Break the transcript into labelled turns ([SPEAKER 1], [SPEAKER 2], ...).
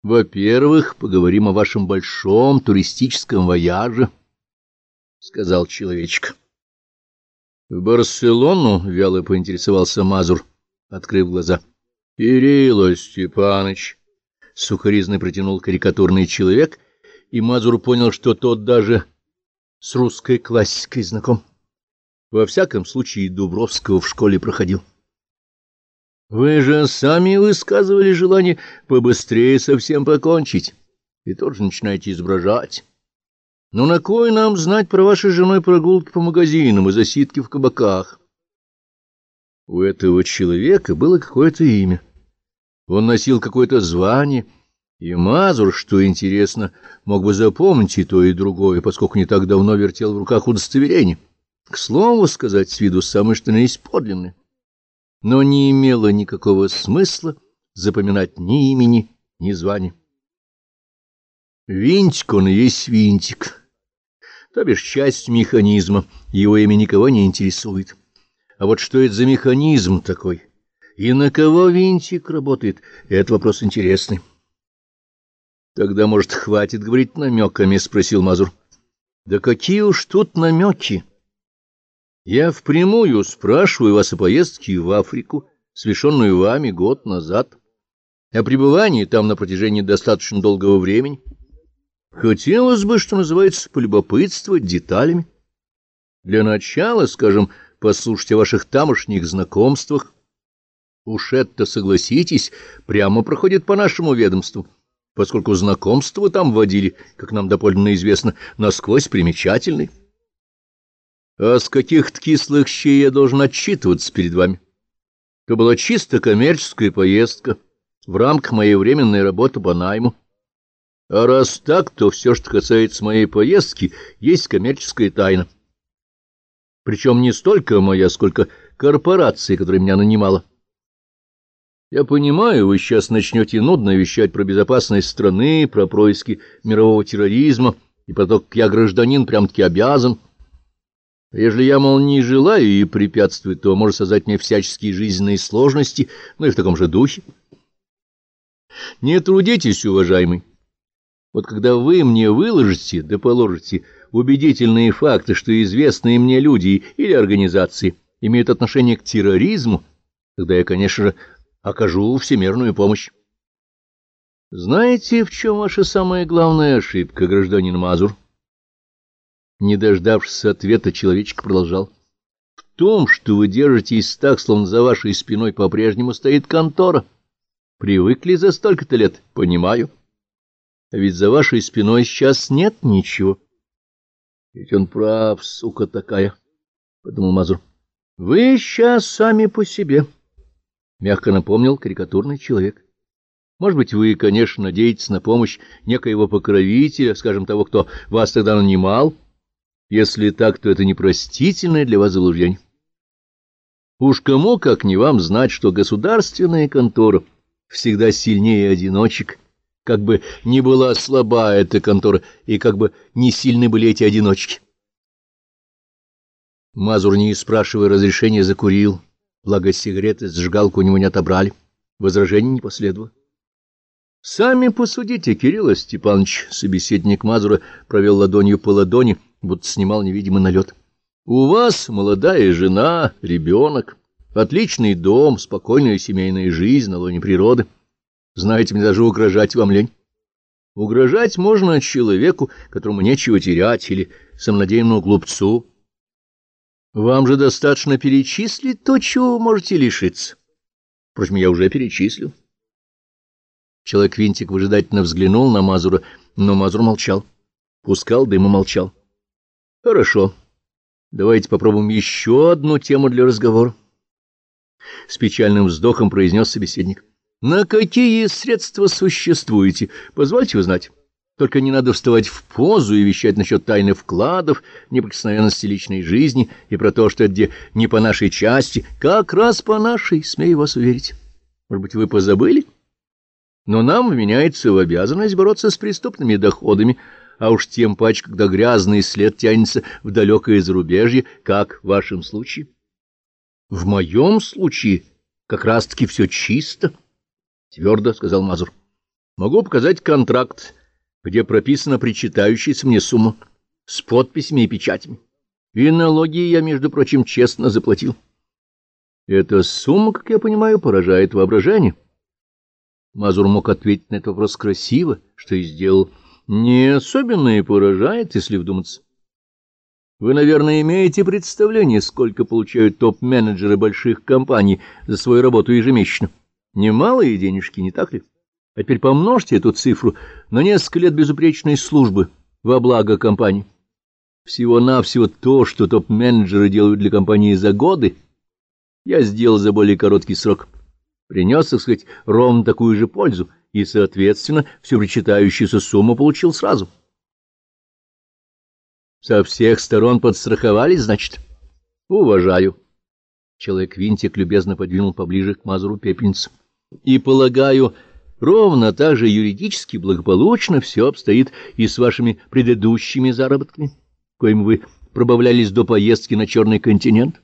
[SPEAKER 1] — Во-первых, поговорим о вашем большом туристическом вояже, — сказал человечек. — В Барселону, — вяло поинтересовался Мазур, открыв глаза. — Кирилла Степаныч, — сухоризный протянул карикатурный человек, и Мазур понял, что тот даже с русской классикой знаком. Во всяком случае, Дубровского в школе проходил. Вы же сами высказывали желание побыстрее совсем покончить, и тоже начинаете изображать. Ну, на кой нам знать про вашей женой прогулки по магазинам и засидки в кабаках? У этого человека было какое-то имя. Он носил какое-то звание, и Мазур, что интересно, мог бы запомнить и то, и другое, поскольку не так давно вертел в руках удостоверение. К слову сказать, с виду самое что есть подлинное но не имело никакого смысла запоминать ни имени, ни звания. Винтик он и есть винтик, то бишь часть механизма, его имя никого не интересует. А вот что это за механизм такой? И на кого винтик работает? Это вопрос интересный. — Тогда, может, хватит говорить намеками? — спросил Мазур. — Да какие уж тут намеки! Я впрямую спрашиваю вас о поездке в Африку, совершенную вами год назад, о пребывании там на протяжении достаточно долгого времени. Хотелось бы, что называется, полюбопытствовать деталями. Для начала, скажем, послушать о ваших тамошних знакомствах. Уж это, согласитесь, прямо проходит по нашему ведомству, поскольку знакомства там вводили, как нам допольно известно, насквозь примечательные. А с каких-то кислых щей я должен отчитываться перед вами? Это была чисто коммерческая поездка в рамках моей временной работы по найму. А раз так, то все, что касается моей поездки, есть коммерческая тайна. Причем не столько моя, сколько корпорации, которая меня нанимала. Я понимаю, вы сейчас начнете нудно вещать про безопасность страны, про происки мирового терроризма и про я гражданин прям-таки обязан... Если я, мол, не желаю и препятствую, то может создать мне всяческие жизненные сложности, ну и в таком же духе. Не трудитесь, уважаемый. Вот когда вы мне выложите, да положите убедительные факты, что известные мне люди или организации имеют отношение к терроризму, тогда я, конечно же, окажу всемирную помощь. Знаете, в чем ваша самая главная ошибка, гражданин Мазур? Не дождавшись ответа, человечек продолжал. — В том, что вы держитесь так, словно за вашей спиной по-прежнему стоит контора. Привыкли за столько-то лет, понимаю. А ведь за вашей спиной сейчас нет ничего. — Ведь он прав, сука такая, — подумал Мазур. — Вы сейчас сами по себе, — мягко напомнил карикатурный человек. — Может быть, вы, конечно, надеетесь на помощь некоего покровителя, скажем, того, кто вас тогда нанимал, — если так, то это непростительное для вас заблуждение. Уж кому, как не вам, знать, что государственная контора всегда сильнее одиночек, как бы ни была слаба эта контора, и как бы не сильны были эти одиночки. Мазур, не спрашивая разрешения, закурил, благо сигареты с зажигалку у него не отобрали. Возражений не последовало. — Сами посудите, Кирилл Степанович, собеседник Мазура провел ладонью по ладони, — будто снимал невидимый налет. У вас молодая жена, ребенок, отличный дом, спокойная семейная жизнь на лоне природы. Знаете, мне даже угрожать вам лень. Угрожать можно человеку, которому нечего терять, или самонадеянному глупцу. Вам же достаточно перечислить то, чего можете лишиться. Впрочем, я уже перечислил. Человек-винтик выжидательно взглянул на Мазура, но Мазур молчал. Пускал дым и молчал. Хорошо. Давайте попробуем еще одну тему для разговора. С печальным вздохом произнес собеседник. На какие средства существуете? Позвольте узнать. Только не надо вставать в позу и вещать насчет тайны вкладов, неприкосновенности личной жизни и про то, что это где не по нашей части, как раз по нашей, смею вас уверить. Может быть, вы позабыли? Но нам вменяется в обязанность бороться с преступными доходами, а уж тем паче, когда грязный след тянется в далекое зарубежье, как в вашем случае. — В моем случае как раз-таки все чисто, — твердо сказал Мазур. — Могу показать контракт, где прописана причитающаяся мне сумма, с подписями и печатями. И налоги я, между прочим, честно заплатил. Эта сумма, как я понимаю, поражает воображение. Мазур мог ответить на этот вопрос красиво, что и сделал. Не особенно и поражает, если вдуматься. Вы, наверное, имеете представление, сколько получают топ-менеджеры больших компаний за свою работу ежемесячно. Немалые денежки, не так ли? А теперь помножьте эту цифру на несколько лет безупречной службы во благо компании. Всего-навсего то, что топ-менеджеры делают для компании за годы, я сделал за более короткий срок. Принес, так сказать, ровно такую же пользу, и, соответственно, всю причитающуюся сумму получил сразу. Со всех сторон подстраховались, значит? Уважаю. Человек-винтик любезно подвинул поближе к Мазуру пепельницу. И, полагаю, ровно так же юридически благополучно все обстоит и с вашими предыдущими заработками, коим вы пробавлялись до поездки на Черный континент.